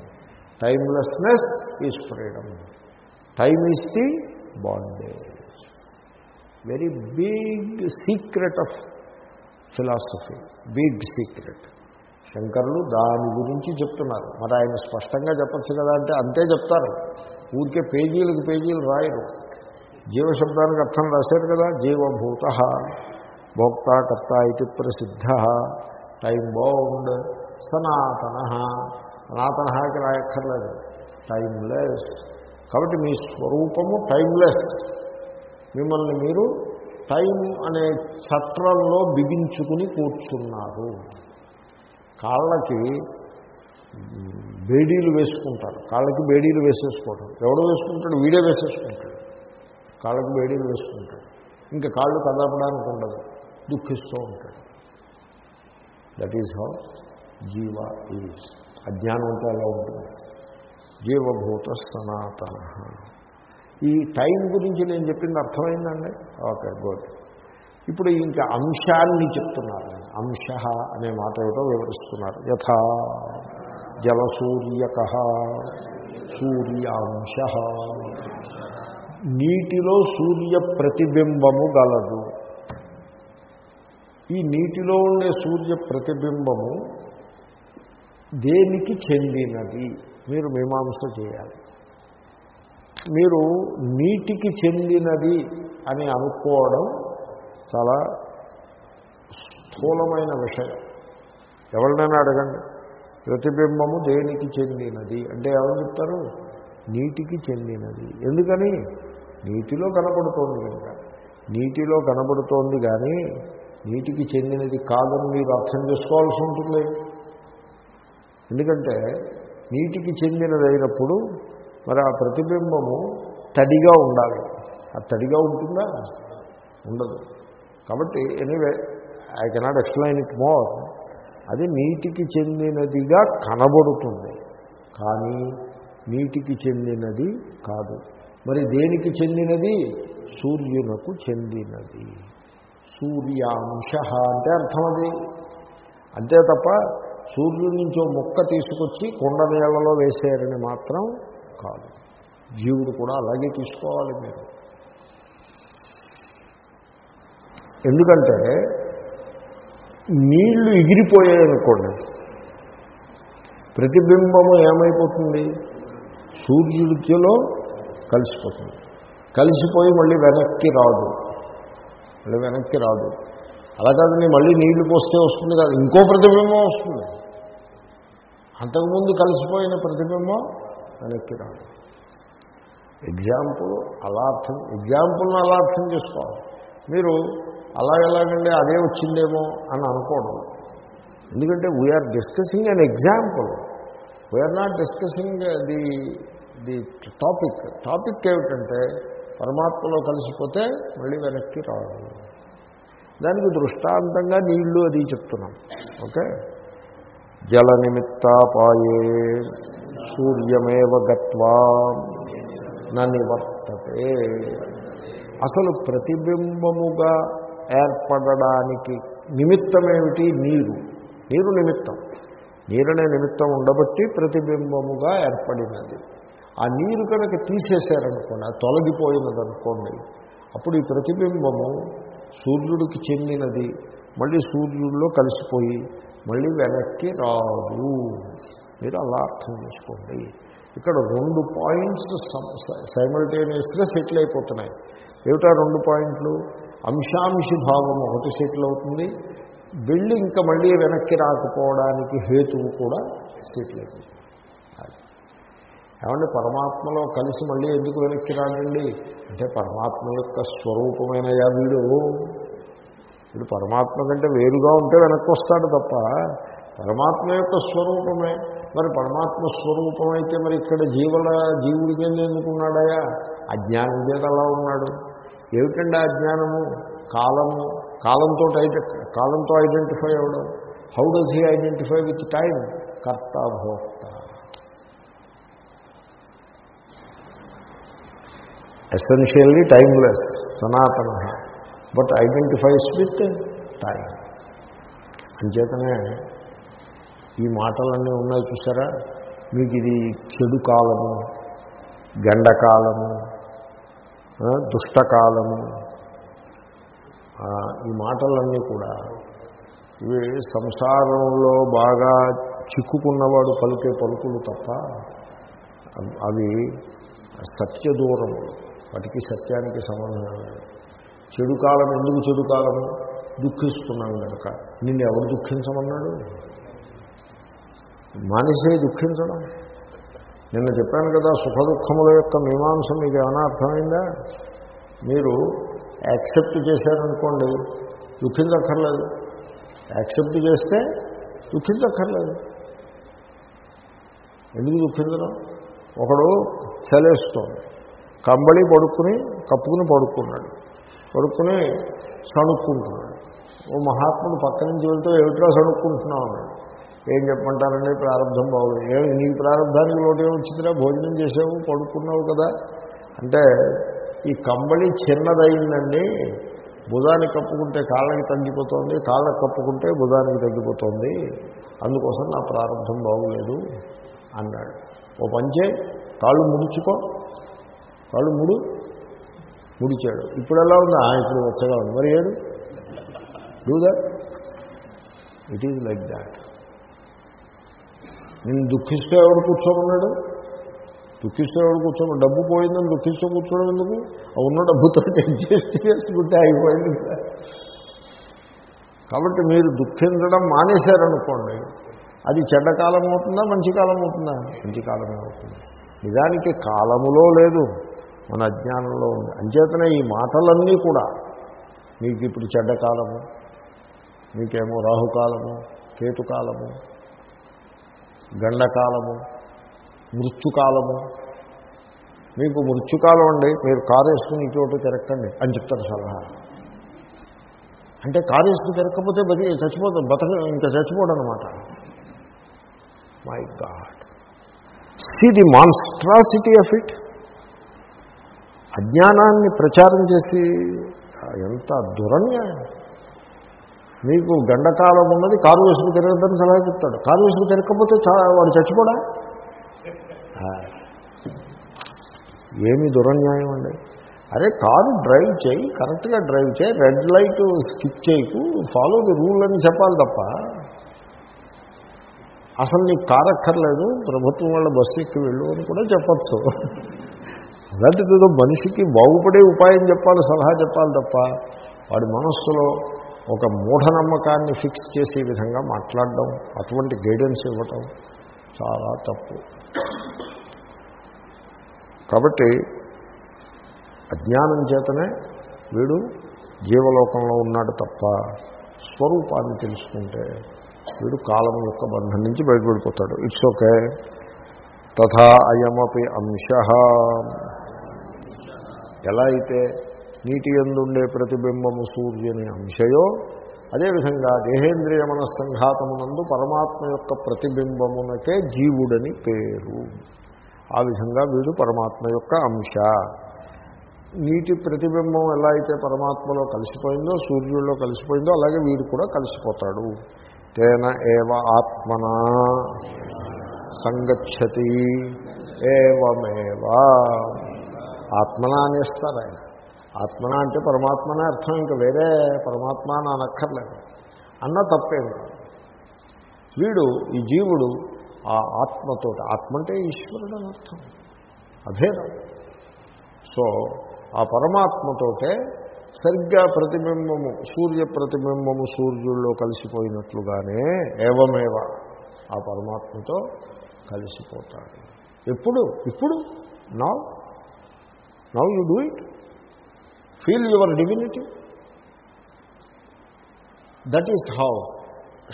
Timelessness is freedom time is the bondage very big secret of philosophy big secret శంకరులు దాని గురించి చెప్తున్నారు. మరి ఆయన స్పష్టంగా చెప్పచ్చు కదా అంటే అంతే చెప్తారు. ఊరికే పేజీలకు పేజీలు రాయరు. జీవశబ్దానికి అర్థం రాశారు కదా? జీవభూత భోక్త కర్త ఇది ప్రసిద్ధ టైం బౌండ్ సనాతన. అనాతనహాకి రాయక్కర్లేదు. టైమ్లెస్ కాబట్టి మీ స్వరూపము టైమ్లెస్ మిమ్మల్ని మీరు టైం అనే చట్రంలో బిగించుకుని కూర్చున్నారు. కాళ్ళకి బేడీలు వేసుకుంటారు. కాళ్ళకి బేడీలు వేసేసుకోవడం ఎవడో వేసుకుంటాడు వీడే వేసేసుకుంటాడు. కాళ్ళకి బేడీలు వేసుకుంటాడు. ఇంకా కాళ్ళు కదపడానికి ఉండదు. దుఃఖిస్తూ ఉంటాడు. దట్ ఈజ్ హౌ జీవ ఈజ్ అజ్ఞానం అంటే అలా ఉంటుంది. జీవభూత సనాతన. ఈ టైం గురించి నేను చెప్పింది అర్థమైందండి? Okay good. ఇప్పుడు ఇంకా అంశాన్ని చెప్తున్నారు. అంశ అనే మాట ఏమిటో వివరిస్తున్నారు. యథా జలసూర్యక సూర్యాంశ. నీటిలో సూర్య ప్రతిబింబము గలదు. ఈ నీటిలో ఉండే సూర్య ప్రతిబింబము దేనికి చెందినది? మీరు మీమాంస చేయాలి. మీరు నీటికి చెందినది అని అనుకోవడం చాలా స్థూలమైన విషయం. ఎవరినైనా అడగండి. ప్రతిబింబము దేనికి చెందినది? అంటే ఎవరు చెప్తారు? నీటికి చెందినది. ఎందుకని? నీటిలో కనబడుతోంది కనుక. నీటిలో కనబడుతోంది కానీ నీటికి చెందినది కాదని మీరు అర్థం చేసుకోవాల్సి ఉంటుంది. ఎందుకంటే నీటికి చెందినదైనప్పుడు మరి ఆ ప్రతిబింబము తడిగా ఉండాలి. ఆ తడిగా ఉంటుందా? ఉండదు. కాబట్టి anyway I cannot explain it more. అది నీటికి చెందినదిగా కనబడుతుంది. కానీ నీటికి చెందినది కాదు. మరి దేనికి చెందినది? సూర్యునకు చెందినది. సూర్యాంశ అంటే అర్థం అది అంతే తప్ప సూర్యుడి నుంచి మొక్క తీసుకొచ్చి కొండ నీళ్ళలో వేసేయాలని మాత్రం కాదు. జీవుడు కూడా అలాగే తీసుకోవాలి మీరు. ఎందుకంటే నీళ్ళు ఎగిరిపోయాయనుకోండి ప్రతిబింబము ఏమైపోతుంది? సూర్యుడిలో కలిసిపోతుంది. కలిసిపోయి మళ్ళీ వెనక్కి రాదు. మళ్ళీ వెనక్కి రాదు. అలా కాదండి మళ్ళీ నీళ్ళు పోస్తే వస్తుంది కాదు ఇంకో ప్రతిబింబం వస్తుంది. అంతకుముందు కలిసిపోయిన ప్రతిబింబం వెనక్కి రాదు. ఎగ్జాంపుల్ అలా అర్థం ఎగ్జాంపుల్ని అలా అర్థం చేసుకోవాలి. మీరు అలా ఎలాగండి అదే వచ్చిందేమో అని అనుకోవడం. ఎందుకంటే we're discussing an example we're not discussing the the topic topic ఏమిటంటే పరమాత్మలో కలిసిపోతే మళ్ళీ వెనక్కి రావాలి దానికి దృష్టాంతంగా నీళ్ళు అది చెప్తున్నాం. ఓకే? జల నిమిత్తాపాయే సూర్యమేవ గత్వా నివర్తతే అసలు ప్రతిబింబముగా ఏర్పడడానికి నిమిత్తమేమిటి? నీరు. నీరు నిమిత్తం. నీరనే నిమిత్తం ఉండబట్టి ప్రతిబింబముగా ఏర్పడినది. ఆ నీరు కనుక తీసేశారనుకోండి అది తొలగిపోయినదనుకోండి అప్పుడు ఈ ప్రతిబింబము సూర్యుడికి చెందినది. మళ్ళీ సూర్యుడిలో కలిసిపోయి మళ్ళీ వెనక్కి రాదు. మీరు అలా అర్థం చేసుకోండి. ఇక్కడ రెండు పాయింట్స్ సైమల్టేనియస్గా సెటిల్ అయిపోతున్నాయి. ఏమిటా రెండు పాయింట్లు? అంశాంశి భావం ఒకటి సెటిల్ అవుతుంది. వెళ్ళి ఇంకా మళ్ళీ వెనక్కి రాకపోవడానికి హేతువు కూడా సెటిల్ అయిపోతుంది. ఏమంటే పరమాత్మలో కలిసి మళ్ళీ ఎందుకు వెనక్కి రాడండి? అంటే పరమాత్మ యొక్క స్వరూపమైన యా వీడు. వీడు పరమాత్మ కంటే వేరుగా ఉంటే వెనక్కి వస్తాడు తప్ప పరమాత్మ యొక్క స్వరూపమే. మరి పరమాత్మ స్వరూపం అయితే మరి ఇక్కడ జీవుల జీవుడి కింద ఎందుకున్నాడయా అజ్ఞానం చేత అలా ఉన్నాడు. ఏమిటండి అజ్ఞానము? కాలము. కాలంతో కాలంతో ఐడెంటిఫై అవ్వడం how does he identify with time? కర్త భోక్త. ఎసెన్షియల్లీ టైమ్లెస్ సనాతన బట్ ఐడెంటిఫైస్ విత్ టైం అంచేతనే ఈ మాటలన్నీ ఉన్నాయి చూసారా? మీకు ఇది చెడు కాలము గండకాలము దుష్టకాలము ఈ మాటలన్నీ కూడా ఇవి సంసారంలో బాగా చిక్కుకున్నవాడు పలికే పలుకులు తప్ప అవి సత్య దూరములు వాటికి సత్యానికి సంబంధం లేదు. చెడు కాలం ఎందుకు చెడు కాలము? దుఃఖిస్తున్నాను కనుక నిన్ను ఎవరు దుఃఖించమన్నాడు? మానేసే దుఃఖించడం. నిన్న చెప్పాను కదా సుఖ దుఃఖముల యొక్క మీమాంస మీకు ఏమైనా అర్థమైందా? మీరు యాక్సెప్ట్ చేశారనుకోండి దుఃఖించక్కర్లేదు. యాక్సెప్ట్ చేస్తే దుఃఖించక్కర్లేదు. ఎందుకు దుఃఖించడం? ఒకడు చలేస్తోంది. కంబళి పడుకుని కప్పుకుని పడుకున్నాడు. పడుకుని సణుక్కుంటున్నాడు. ఓ మహాత్ముడు పక్క నుంచి వెళ్తూ ఏమిట్రా సణుక్కుంటున్నావు? అన్నాడు. ఏం చెప్పమంటారండి? ప్రారంభం బాగోలేదు ఏమి నీకు ప్రారంభానికి లోటు ఏమొచ్చిందిరా? భోజనం చేసావు పడుకున్నావు కదా? అంటే ఈ కంబళి చిన్నదయిందండి బుధాన్ని కప్పుకుంటే కాళ్ళకి తగ్గిపోతుంది కాళ్ళకి కప్పుకుంటే బుధానికి తగ్గిపోతుంది. అందుకోసం నా ప్రారంభం బాగోలేదు అన్నాడు. ఓ పంచే కాళ్ళు ముడుచుకో కాళ్ళు ముడు ముడిచాడు. ఇప్పుడు ఎలా ఉందా? ఆ, ఇప్పుడు వచ్చగా ఉంది. మరి ఏడు? Do that it is like that నేను దుఃఖిస్తూ ఎవడు కూర్చోమన్నాడు? దుఃఖిస్తూ ఎవడు కూర్చోమని డబ్బు పోయిందని దుఃఖిస్తూ కూర్చోడం ఎందుకు? ఉన్న డబ్బుతో అడ్జస్ట్ చేసుకుంటే అయిపోయింది కాబట్టి మీరు దుఃఖించడం మానేశారనుకోండి అది చెడ్డ కాలం అవుతుందా మంచి కాలం అవుతుందా? మంచి కాలమే అవుతుంది. నిజానికి కాలములో లేదు. మన అజ్ఞానంలో ఉంది. అంచేతనే ఈ మాటలన్నీ కూడా మీకు ఇప్పుడు చెడ్డ కాలము మీకేమో రాహుకాలము కేతుకాలము గండకాలము మృత్యుకాలము. మీకు మృత్యుకాలం అండి మీరు కారు వేసుకుని చోటు తిరక్కండి అని చెప్తారు సలహా. అంటే కారు వేసుకుని తిరగకపోతే బతి చచ్చిపోతాం బతక ఇంకా చచ్చిపోవడం అనమాట my God see the monstrosity of it అజ్ఞానాన్ని ప్రచారం చేసి ఎంత దురన్యాయం. మీకు గండకాలం ఉన్నది కారు వేసుకు తిరగద్దని సలహా చెప్తాడు. కారు వేసుకు తిరగకపోతే చాలా వాడు చచ్చిపోడా? ఏమి దురన్యాయం అండి? అరే కారు డ్రైవ్ చేయి కరెక్ట్గా డ్రైవ్ చేయి రెడ్ లైట్ స్కిప్ చేయకు ఫాలో ది రూల్ అని చెప్పాలి తప్ప అసలు నీకు కారు అక్కర్లేదు ప్రభుత్వం వాళ్ళ బస్సు ఎక్కి వెళ్ళు అని కూడా చెప్పచ్చు. అలాంటిది ఏదో మనిషికి బాగుపడే ఉపాయం చెప్పాలి సలహా చెప్పాలి తప్ప వాడి మనస్సులో ఒక మూఢనమ్మకాన్ని ఫిక్స్ చేసే విధంగా మాట్లాడడం అటువంటి గైడెన్స్ ఇవ్వటం చాలా తప్పు. కాబట్టి అజ్ఞానం చేతనే వీడు జీవలోకంలో ఉన్నాడు తప్ప స్వరూపాన్ని తెలుసుకుంటే వీడు కాలం యొక్క బంధం నుంచి బయటపడిపోతాడు. ఇట్స్ ఓకే తథా అయమపి అంశ. ఎలా అయితే నీటి ఎందుండే ప్రతిబింబము సూర్యుని అంశయో అదేవిధంగా దేహేంద్రియ మనస్సంఘాతమునందు పరమాత్మ యొక్క ప్రతిబింబమునకే జీవుడని పేరు. ఆ విధంగా వీడు పరమాత్మ యొక్క అంశ. నీటి ప్రతిబింబం ఎలా అయితే పరమాత్మలో కలిసిపోయిందో సూర్యుల్లో కలిసిపోయిందో అలాగే వీడు కూడా కలిసిపోతాడు. తేన ఏవ ఆత్మన సంగచ్చతి. ఏవమేవా ఆత్మన అనేస్తారు ఆయన. ఆత్మన అంటే పరమాత్మనే అర్థం ఇంకా వేరే పరమాత్మ అని అనక్కర్లేదు. అన్న తప్పేం కాదు. వీడు ఈ జీవుడు ఆ ఆత్మతో ఆత్మ అంటే ఈశ్వరుడు అని అర్థం. అభేదం. సో ఆ పరమాత్మతోటే సరిగ్గా ప్రతిబింబము సూర్య ప్రతిబింబము సూర్యుల్లో కలిసిపోయినట్లుగానే ఏవమేవ ఆ పరమాత్మతో కలిసిపోతాడు ఎప్పుడు? ఇప్పుడు? నా? now you do it feel your divinity that is how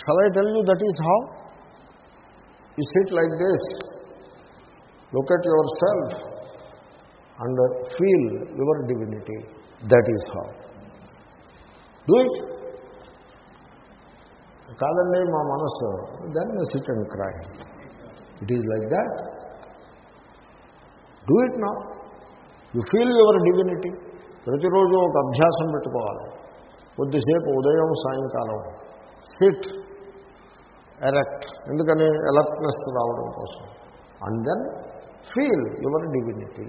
shall I tell you that is how you sit like this look at yourself and feel your divinity that is how do it కాదండి మా మనస్సు then sit and cry it is like that do it నా You feel your divinity ప్రతిరోజు ఒక అభ్యాసం పెట్టుకోవాలి. కొద్దిసేపు ఉదయం సాయంకాలం. సిట్ ఎరెక్ట్ ఎందుకని? ఎలర్ట్నెస్ రావడం కోసం. And then feel your divinity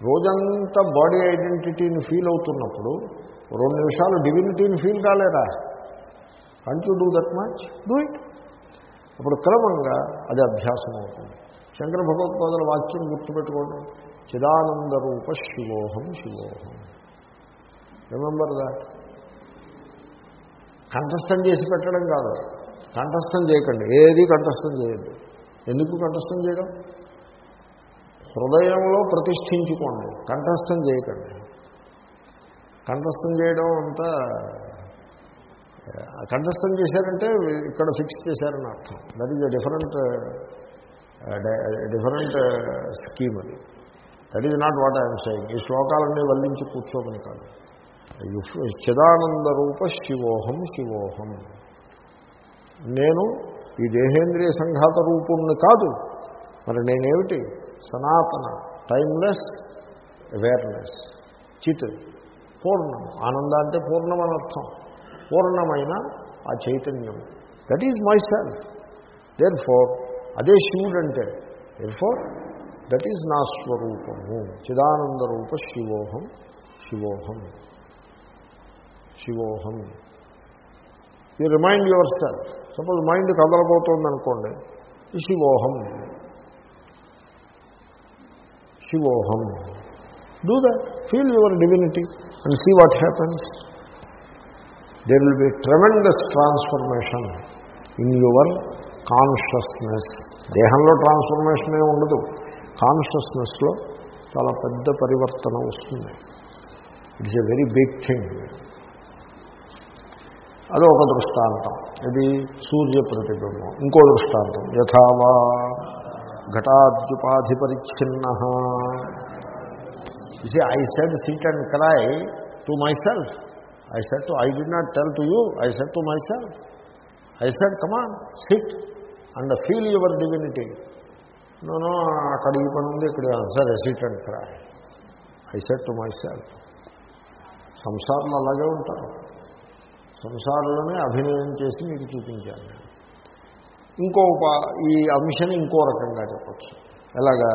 రోజంతా బాడీ ఐడెంటిటీని ఫీల్ అవుతున్నప్పుడు రెండు నిమిషాలు డివినిటీని feel కాలేరా can't you do that much do it అప్పుడు క్రమంగా అది అభ్యాసం అవుతుంది శంకర భగవత్పాదుల వాక్యం గుర్తుపెట్టుకోండి. చిదానంద రూప శివోహం శివోహం. రిమెంబర్ దా కంఠస్థం చేసి పెట్టడం కాదు. కంఠస్థం చేయకండి. ఏది కంఠస్థం చేయద్దు ఎందుకు కంఠస్థం చేయడం? హృదయంలో ప్రతిష్ఠించుకోండి. కంఠస్థం చేయకండి. కంఠస్థం చేయడం అంతా కంఠస్థం చేశారంటే ఇక్కడ ఫిక్స్ చేశారని అర్థం. That is a different different scheme అది. That is not what I'm saying ఈ శ్లోకాలన్నీ వల్లించి కూర్చోమని కాదు. చిదానంద రూప శివోహం శివోహం. నేను ఈ దేహేంద్రియ సంఘాత రూపుణ్ణి కాదు. మరి నేనేమిటి? సనాతన టైమ్లెస్ అవేర్నెస్ చిత్ పూర్ణం. ఆనంద అంటే పూర్ణం అనర్థం అర్థం. పూర్ణమైన ఆ చైతన్యం. That is myself therefore అదే శివుడు అంటే. దేర్ ఫోర్ దట్ ఈజ్ నా స్వరూపము. చిదానంద రూప శివోహం శివోహం శివోహం. You remind yourself suppose mind కదలబోతోంది అనుకోండి శివోహం. శివోహం. Do that feel your divinity and see what happens there will be tremendous transformation in your consciousness దేహంలో ట్రాన్స్ఫర్మేషన్ ఏ ఉండదు. కాన్షియస్నెస్లో చాలా పెద్ద పరివర్తన వస్తుంది. It's a very big thing అది ఒక దృష్టాంతం. ఇది సూర్య ప్రతిబింబం. ఇంకో దృష్టాంతం. యథావా ఘటాద్యుపాధి పరిచ్ఛిన్న ఇది I said sit and cry to myself I said to I did not tell to you I said to myself I said come on sit and feel your divinity నేను అక్కడ ఈ పని ఉంది ఇక్కడ సరే sit and I said to myself సంసారంలో అలాగే ఉంటారు. సంసారంలోనే అభినయం చేసి మీకు చూపించాను ఇంకో ఈ అంశాన్ని ఇంకో రకంగా చెప్పచ్చు. ఎలాగా?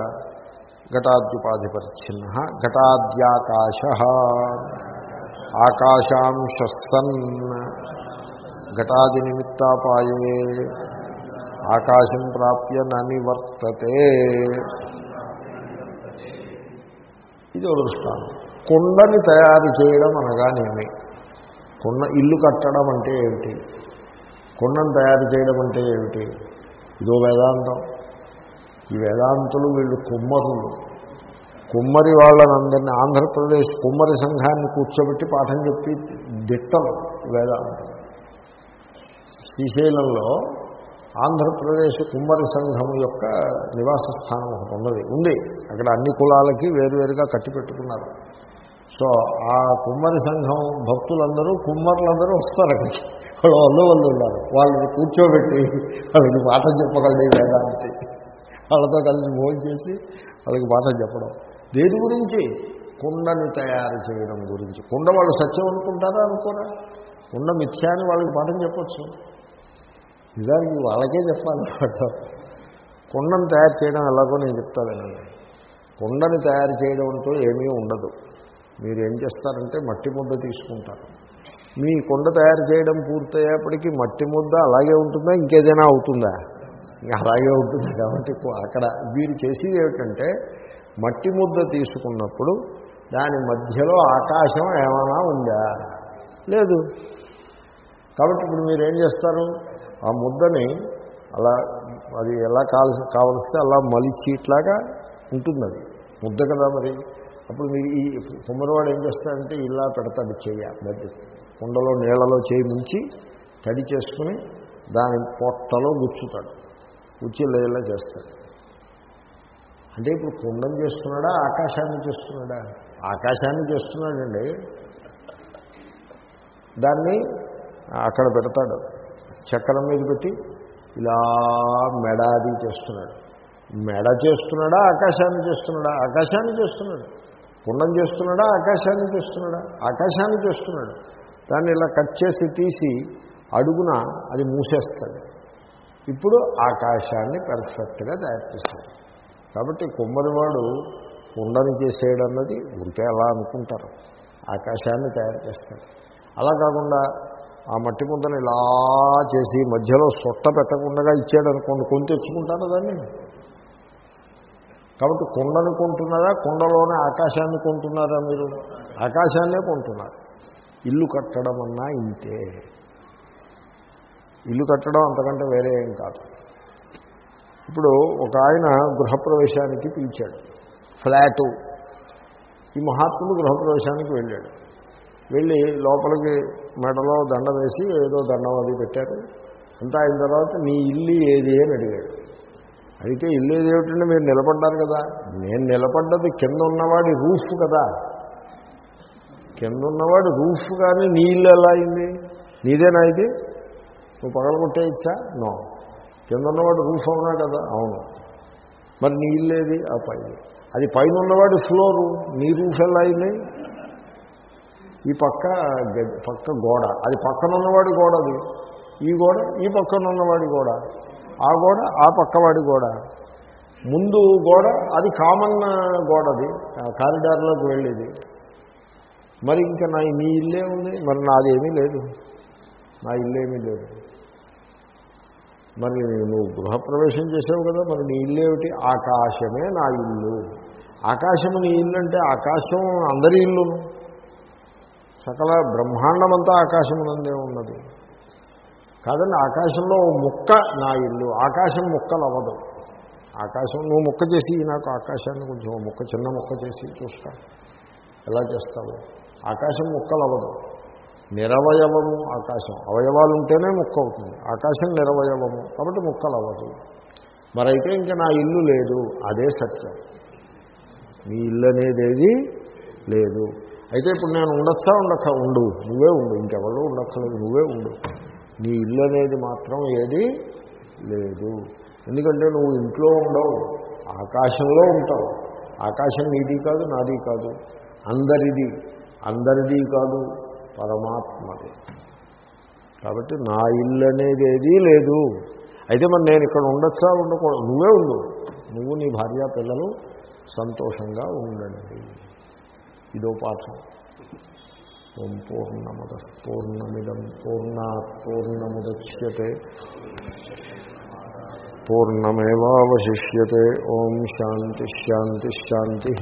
ఘటాద్యుపాధి పరిచ్ఛిన్న ఘటాద్యాకాశ ఆకాశాంశస్తన్ ఘటాది నిమిత్తాపాయే ఆకాశం ప్రాప్య ననివర్తతే ఇది ఒక దృష్టాంతం. కుండని తయారు చేయడం అనగానేమి? కుండ ఇల్లు కట్టడం అంటే ఏమిటి? కుండను తయారు చేయడం అంటే ఏమిటి? ఇదో వేదాంతం. ఈ వేదాంతులు వీళ్ళు కుమ్మరులు. కుమ్మరి వాళ్ళనందరినీ ఆంధ్రప్రదేశ్ కుమ్మరి సంఘాన్ని కూర్చోబెట్టి పాఠం చెప్పి దిట్టలు వేదాంతం శ్రీశైలంలో ఆంధ్రప్రదేశ్ కుమ్మరి సంఘం యొక్క నివాస స్థానం ఒకటి ఉన్నది ఉంది. అక్కడ అన్ని కులాలకి వేరువేరుగా కట్టి పెట్టుకున్నారు. సో ఆ కుమ్మరి సంఘం భక్తులందరూ కుమ్మరులందరూ వస్తారు అక్కడికి. వాళ్ళు వాళ్ళు వాళ్ళు ఉన్నారు. వాళ్ళని కూర్చోబెట్టి వాళ్ళకి పాఠం చెప్పగలరు వేదాంతి. వాళ్ళతో కలిసి భోజనం చేసి వాళ్ళకి పాఠం చెప్పడం. దేని గురించి? కుండని తయారు చేయడం గురించి. కుండ వాళ్ళు సత్యం అనుకుంటారా అనుకోరా? కుండ మిథ్యా అని వాళ్ళకి పాఠం చెప్పచ్చు. నిజానికి వాళ్ళకే చెప్పాలి కుండను తయారు చేయడం ఎలాగో నేను చెప్తానండి కుండని తయారు చేయడంతో ఏమీ ఉండదు. మీరు ఏం చేస్తారంటే మట్టి ముద్ద తీసుకుంటారు. మీ కుండ తయారు చేయడం పూర్తయ్యేప్పటికీ మట్టి ముద్ద అలాగే ఉంటుందా? ఇంకేదైనా అవుతుందా? అలాగే ఉంటుంది కాబట్టి అక్కడ వీరు చేసేది ఏమిటంటే మట్టి ముద్ద తీసుకున్నప్పుడు దాని మధ్యలో ఆకాశం ఏమైనా ఉందా? లేదు. కాబట్టి ఇప్పుడు మీరు ఏం చేస్తారు? ఆ ముద్దని అలా అది ఎలా కావలసి కావలిస్తే అలా మలిచి ఇట్లాగా ఉంటుంది అది ముద్ద కదా మరి. అప్పుడు మీరు ఈ కుమ్మరివాడు ఏం చేస్తాడంటే ఇలా పెడతాడు చెయ్య మధ్య కుండలో నీళ్ళలో చేయి ముంచి తడి చేసుకుని దాని పొట్టలో గుచ్చుతాడు. గుచ్చి లేలా చేస్తాడు. అంటే ఇప్పుడు కుండం చేస్తున్నాడా ఆకాశాన్ని చేస్తున్నాడా? ఆకాశాన్ని చేస్తున్నాడండి. దాన్ని అక్కడ పెడతాడు. చక్రం మీద పెట్టి ఇలా మెడ అది చేస్తున్నాడు. మెడ చేస్తున్నాడా ఆకాశాన్ని చేస్తున్నాడా? ఆకాశాన్ని చేస్తున్నాడు. కుండం చేస్తున్నాడా ఆకాశాన్ని చేస్తున్నాడా? ఆకాశాన్ని చేస్తున్నాడు. దాన్ని ఇలా కట్ చేసి తీసి అడుగున అది మూసేస్తాడు. ఇప్పుడు ఆకాశాన్ని పెర్ఫెక్ట్గా తయారు చేస్తాడు. కాబట్టి కుమ్మరివాడు కుండని చేసేయడం అన్నది ఉంటే అలా అనుకుంటారు. ఆకాశాన్ని తయారు చేస్తాడు. అలా కాకుండా ఆ మట్టి ముద్దను ఇలా చేసి మధ్యలో సొట్ట పెట్టకుండా ఇచ్చాడు అనుకోండి కొని తెచ్చుకుంటాడు దాన్ని? కాబట్టి కుండను కొంటున్నారా? కుండలోనే ఆకాశాన్ని కొంటున్నారా మీరు? ఆకాశాన్నే కొంటున్నారు. ఇల్లు కట్టడం అన్నా ఇంతే. ఇల్లు కట్టడం అంతకంటే వేరే ఏం కాదు. ఇప్పుడు ఒక ఆయన గృహప్రవేశానికి పిలిచాడు. ఫ్లాటు. ఈ మహాత్ముడు గృహప్రవేశానికి వెళ్ళాడు. వెళ్ళి లోపలికి మెడలో దండ వేసి ఏదో దండం అది పెట్టారు. అంతా అయిన తర్వాత నీ ఇల్లు ఏది అని అడిగాడు. అయితే ఇల్లు ఏది ఏమిటంటే మీరు నిలబడ్డారు కదా. నేను నిలబడ్డది కింద ఉన్నవాడి రూఫ్ కదా. కింద ఉన్నవాడు రూఫ్ కానీ నీ ఇల్లు ఎలా అయింది? నీదేనా ఇది? నువ్వు పగలగొట్టేయచ్చా నో. కింద ఉన్నవాడు రూఫ్ అవునా కదా? అవును. మరి నీ ఇల్లు ఏది? ఆ పైన. అది పైన ఉన్నవాడి ఫ్లోరు. నీ రూఫ్ ఎలా అయింది? ఈ పక్క పక్క గోడ. అది పక్కన ఉన్నవాడి గోడ అది. ఈ గోడ ఈ పక్కన ఉన్నవాడి గోడ. ఆ గోడ ఆ పక్కవాడి గోడ. ముందు గోడ అది కామన్ గోడది కారిడార్లోకి వెళ్ళేది. మరి ఇంకా నా నీ ఇల్లే ఉంది. మరి నాది ఏమీ లేదు. నా ఇల్లేమీ లేదు. మరి నువ్వు గృహప్రవేశం చేసావు కదా మరి నీ ఇల్లేమిటి ఆకాశమే నా ఇల్లు. ఆకాశము నీ ఇల్లు అంటే ఆకాశం అందరి ఇల్లును. సకల బ్రహ్మాండమంతా ఆకాశమునందే ఉన్నది. కాదండి ఆకాశంలో ముక్క నా ఇల్లు ఆకాశం ముక్కలు అవ్వదు ఆకాశం నువ్వు ముక్క చేసి నాకు ఆకాశాన్ని కొంచెం ముక్క చిన్న ముక్క చేసి చూస్తా. ఎలా చేస్తావు? ఆకాశం ముక్కలు అవ్వదు నిరవయవము ఆకాశం. అవయవాలు ఉంటేనే ముక్క అవుతుంది. ఆకాశం నిరవయవము కాబట్టి ముక్కలు అవ్వదు మరైతే ఇంకా నా ఇల్లు లేదు అదే సత్యం. మీ ఇల్లు అనేది లేదు. అయితే ఇప్పుడు నేను ఉండొచ్చా ఉండక ఉండు. నువ్వే ఉండు. ఇంకెవరో ఉండక్కలేదు నువ్వే ఉండు. నీ ఇల్లు అనేది మాత్రం ఏది లేదు. ఎందుకంటే నువ్వు ఇంట్లో ఉండవు. ఆకాశంలో ఉంటావు. ఆకాశం నీది కాదు నాది కాదు. అందరిది. అందరిది కాదు. పరమాత్మది. కాబట్టి నా ఇల్లు అనేది ఏదీ లేదు. అయితే మరి నేను ఇక్కడ ఉండొచ్చా? ఉండకూడదు. నువ్వే ఉండు. నువ్వు నీ భార్య పిల్లలు సంతోషంగా ఉండండి. ఇదో పాఠం ఓం పూర్ణమద పూర్ణమిదం పూర్ణా పూర్ణముద్యతే పూర్ణమేవాశిష్యతే ఓం శాంతిశాంతిశాంతి.